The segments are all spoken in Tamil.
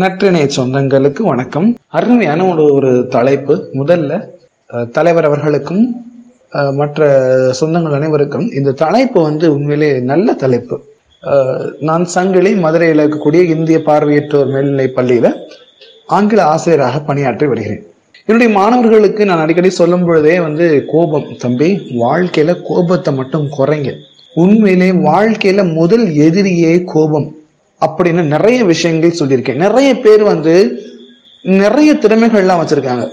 நற்றினை சொந்தங்களுக்கு வணக்கம். அருமையான ஒரு ஒரு தலைப்பு. முதல்ல தலைவர் அவர்களுக்கும் மற்ற சொந்தங்கள் அனைவருக்கும் இந்த தலைப்பு வந்து உண்மையிலே நல்ல தலைப்பு. நான் சங்கிலி மதுரையில் இருக்கக்கூடிய இந்திய பார்வையற்றோர் மேல்நிலை பள்ளியில ஆங்கில ஆசிரியராக பணியாற்றி வருகிறேன். என்னுடைய மாணவர்களுக்கு நான் அடிக்கடி சொல்லும் பொழுதே வந்து கோபம் தம்பி வாழ்க்கையில கோபத்தை மட்டும் குறைங்க. உண்மையிலே வாழ்க்கையில முதல் எதிரியே கோபம். அப்படின்னு நிறைய விஷயங்கள் சொல்லியிருக்கேன். நிறைய பேர் வந்து நிறைய திறமைகள்லாம் வச்சிருக்காங்க.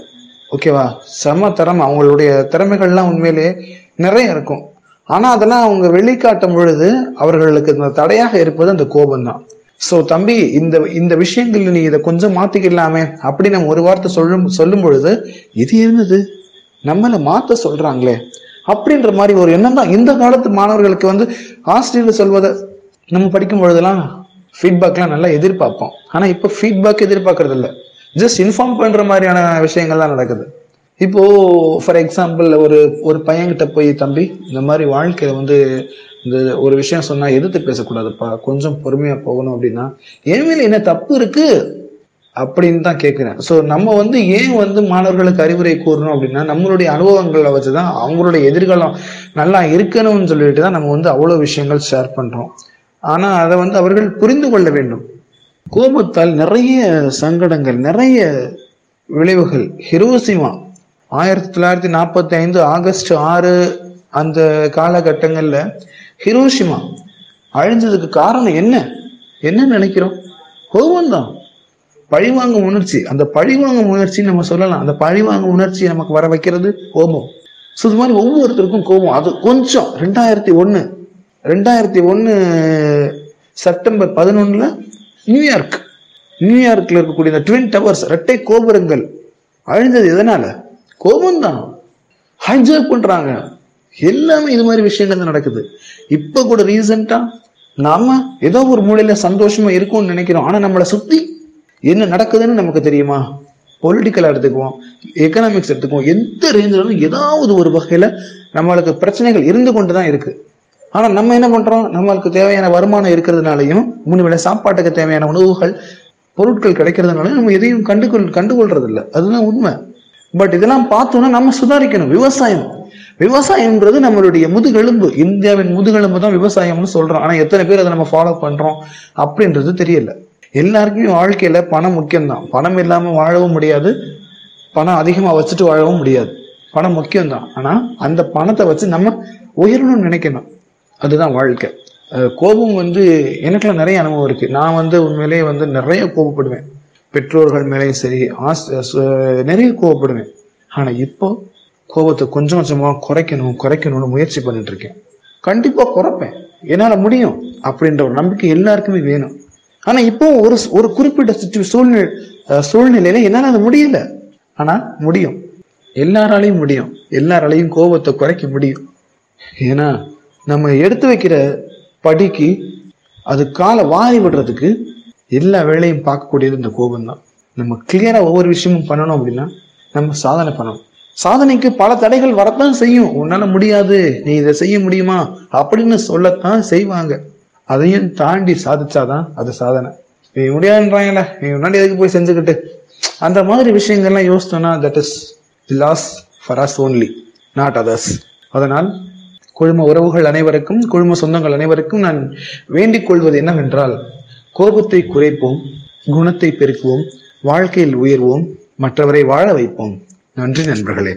ஓகேவா? செம திறமை. அவங்களுடைய திறமைகள்லாம் உண்மையிலே நிறைய இருக்கும். ஆனா அதெல்லாம் அவங்க வெளிக்காட்டும் பொழுது அவர்களுக்கு இந்த தடையாக இருப்பது அந்த கோபம் தான் ஸோ தம்பி இந்த இந்த விஷயங்கள் நீ இதை கொஞ்சம் மாத்திக்கலாமே அப்படி நம்ம ஒரு வார்த்தை சொல்லும் சொல்லும் பொழுது இது என்னது? நம்மளை மாத்த சொல்றாங்களே. அப்படின்ற மாதிரி ஒரு எண்ணம் தான். இந்த காலத்து மாணவர்களுக்கு வந்து ஆசிரியர் சொல்வதை நம்ம படிக்கும் பொழுதெல்லாம் ஃபீட்பேக்லாம் நல்லா எதிர்பார்ப்போம். ஆனால் இப்போ ஃபீட்பேக் எதிர்பார்க்கறது இல்லை ஜஸ்ட் இன்ஃபார்ம் பண்ணுற மாதிரியான விஷயங்கள்லாம் நடக்குது. இப்போ ஃபார் எக்ஸாம்பிள் ஒரு ஒரு பையன்கிட்ட போய் தம்பி இந்த மாதிரி வாழ்க்கையில் வந்து இந்த ஒரு விஷயம் சொன்னால் எதிர்த்து பேசக்கூடாதுப்பா. கொஞ்சம் பொறுமையாக போகணும் அப்படின்னா என் மேல என்ன தப்பு இருக்குது அப்படின்னு தான் கேட்குறேன் ஸோ நம்ம வந்து ஏன் வந்து மாணவர்களுக்கு அறிவுரை கூறணும் அப்படின்னா நம்மளுடைய அனுபவங்களை வச்சு தான் அவங்களுடைய எதிர்காலம் நல்லா இருக்கணும்னு சொல்லிட்டு தான் நம்ம வந்து அவ்வளோ விஷயங்கள் ஷேர் பண்ணுறோம் ஆனால் அதை வந்து அவர்கள் புரிந்து கொள்ள வேண்டும். கோபத்தால் நிறைய சங்கடங்கள் நிறைய விளைவுகள். ஹிரோசிமா ஆயிரத்தி தொள்ளாயிரத்தி நாற்பத்தி ஐந்து ஆகஸ்ட் ஆறு அந்த காலகட்டங்களில் ஹிரோஷிமா அழிஞ்சதுக்கு காரணம் என்ன? என்ன நினைக்கிறோம்? கோபம் தான் பழிவாங்கும் உணர்ச்சி. அந்த பழிவாங்கும் உணர்ச்சி நம்ம சொல்லலாம். அந்த பழிவாங்கும் உணர்ச்சி நமக்கு வர வைக்கிறது கோபம். ஸோ இது மாதிரி ஒவ்வொருத்தருக்கும் கோபம். அது கொஞ்சம் ரெண்டாயிரத்தி ஒன்று ரெண்டாயிரத்தி ஒன்று செப்டம்பர் பதினொன்றில் நியூயார்க் நியூயார்க்கில் இருக்கக்கூடிய இந்த ட்வின் டவர்ஸ் ரெட்டை கோபுரங்கள் அழிஞ்சது எதனால்? கோபம் தான். ஹைஜாக் பண்ணுறாங்க எல்லாமே இது மாதிரி விஷயங்கள் தான் நடக்குது. இப்போ கூட ரீசெண்டாக நாம் ஏதோ ஒரு மூலையில் சந்தோஷமாக இருக்கும்னு நினைக்கிறோம். ஆனால் நம்மளை சுற்றி என்ன நடக்குதுன்னு நமக்கு தெரியுமா? பொலிட்டிக்கலாக எடுத்துக்குவோம் எக்கனாமிக்ஸ் எடுத்துக்குவோம். எந்த ரேஞ்சிலும் ஏதாவது ஒரு வகையில் நம்மளுக்கு பிரச்சனைகள் இருந்து கொண்டு தான் இருக்குது ஆனா நம்ம என்ன பண்றோம்? நம்மளுக்கு தேவையான வருமானம் இருக்கிறதுனாலையும் மூணு வேளை சாப்பாட்டுக்கு தேவையான உணவுகள் பொருட்கள் கிடைக்கிறதுனால நம்ம எதையும் கண்டுகொள் கண்டுகொள்றது இல்லை அதுதான் உண்மை. பட் இதெல்லாம் பார்த்தோம்னா நம்ம சுதாரிக்கணும். விவசாயம். விவசாயம்ன்றது நம்மளுடைய முதுகெலும்பு. இந்தியாவின் முதுகெலும்பு தான் விவசாயம்னு சொல்றோம். ஆனா எத்தனை பேர் அதை நம்ம ஃபாலோ பண்றோம்? அப்படின்றது தெரியல. எல்லாருக்குமே வாழ்க்கையில பணம் முக்கியம்தான். பணம் இல்லாம வாழவும் முடியாது. பணம் அதிகமா வச்சுட்டு வாழவும் முடியாது. பணம் முக்கியம்தான். ஆனா அந்த பணத்தை வச்சு நம்ம உயரணும்னு நினைக்கணும். அதுதான் வாழ்க்கை. கோபம் வந்து எனக்குலாம் நிறைய அனுபவம் இருக்கு. நான் வந்து உண்மையிலேயே வந்து நிறைய கோபப்படுவேன். பெற்றோர்கள் மேலேயும் சரி ஆஸ் நிறைய கோபப்படுவேன். ஆனா இப்போ கோபத்தை கொஞ்சம் கொஞ்சமா குறைக்கணும் குறைக்கணும்னு முயற்சி பண்ணிட்டு இருக்கேன். கண்டிப்பா குறைப்பேன். என்னால முடியும் அப்படின்ற ஒரு நம்பிக்கை எல்லாருக்குமே வேணும். ஆனா இப்போ ஒரு ஒரு குறிப்பிட்ட சுற்று சூழ்நிலை சூழ்நிலையில என்னால அது முடியல. ஆனா முடியும். எல்லாராலையும் முடியும். எல்லாராலையும் கோபத்தை குறைக்க முடியும். ஏன்னா நம்ம எடுத்து வைக்கிற படிக்கு அது காலை வாரி விடுறதுக்கு எல்லா வேலையும் பார்க்கக்கூடியது இந்த கோபம் தான் நம்ம கிளியரா ஒவ்வொரு விஷயமும் பண்ணணும் அப்படின்னா நம்ம சாதனை பண்ணணும். சாதனைக்கு பல தடைகள் வரத்தான் செய்யும். உன்னால முடியாது. நீ இதை செய்ய முடியுமா? அப்படின்னு சொல்லத்தான் செய்வாங்க. அதையும் தாண்டி சாதிச்சாதான் அது சாதனை. நீ முடியாதுன்றாங்கல்ல. நீ முன்னாடி எதுக்கு போய் செஞ்சுக்கிட்டு? அந்த மாதிரி விஷயங்கள்லாம் யோசித்தோம்னா that is loss for us only not others அதனால் குழும உறவுகள் அனைவருக்கும் குழும சொந்தங்கள் அனைவருக்கும் நான் வேண்டிக் கொள்வது என்னவென்றால் கோபத்தை குறைப்போம் குணத்தை பெருக்குவோம் வாழ்க்கையில் உயர்வோம் மற்றவரை வாழ வைப்போம். நன்றி நண்பர்களே.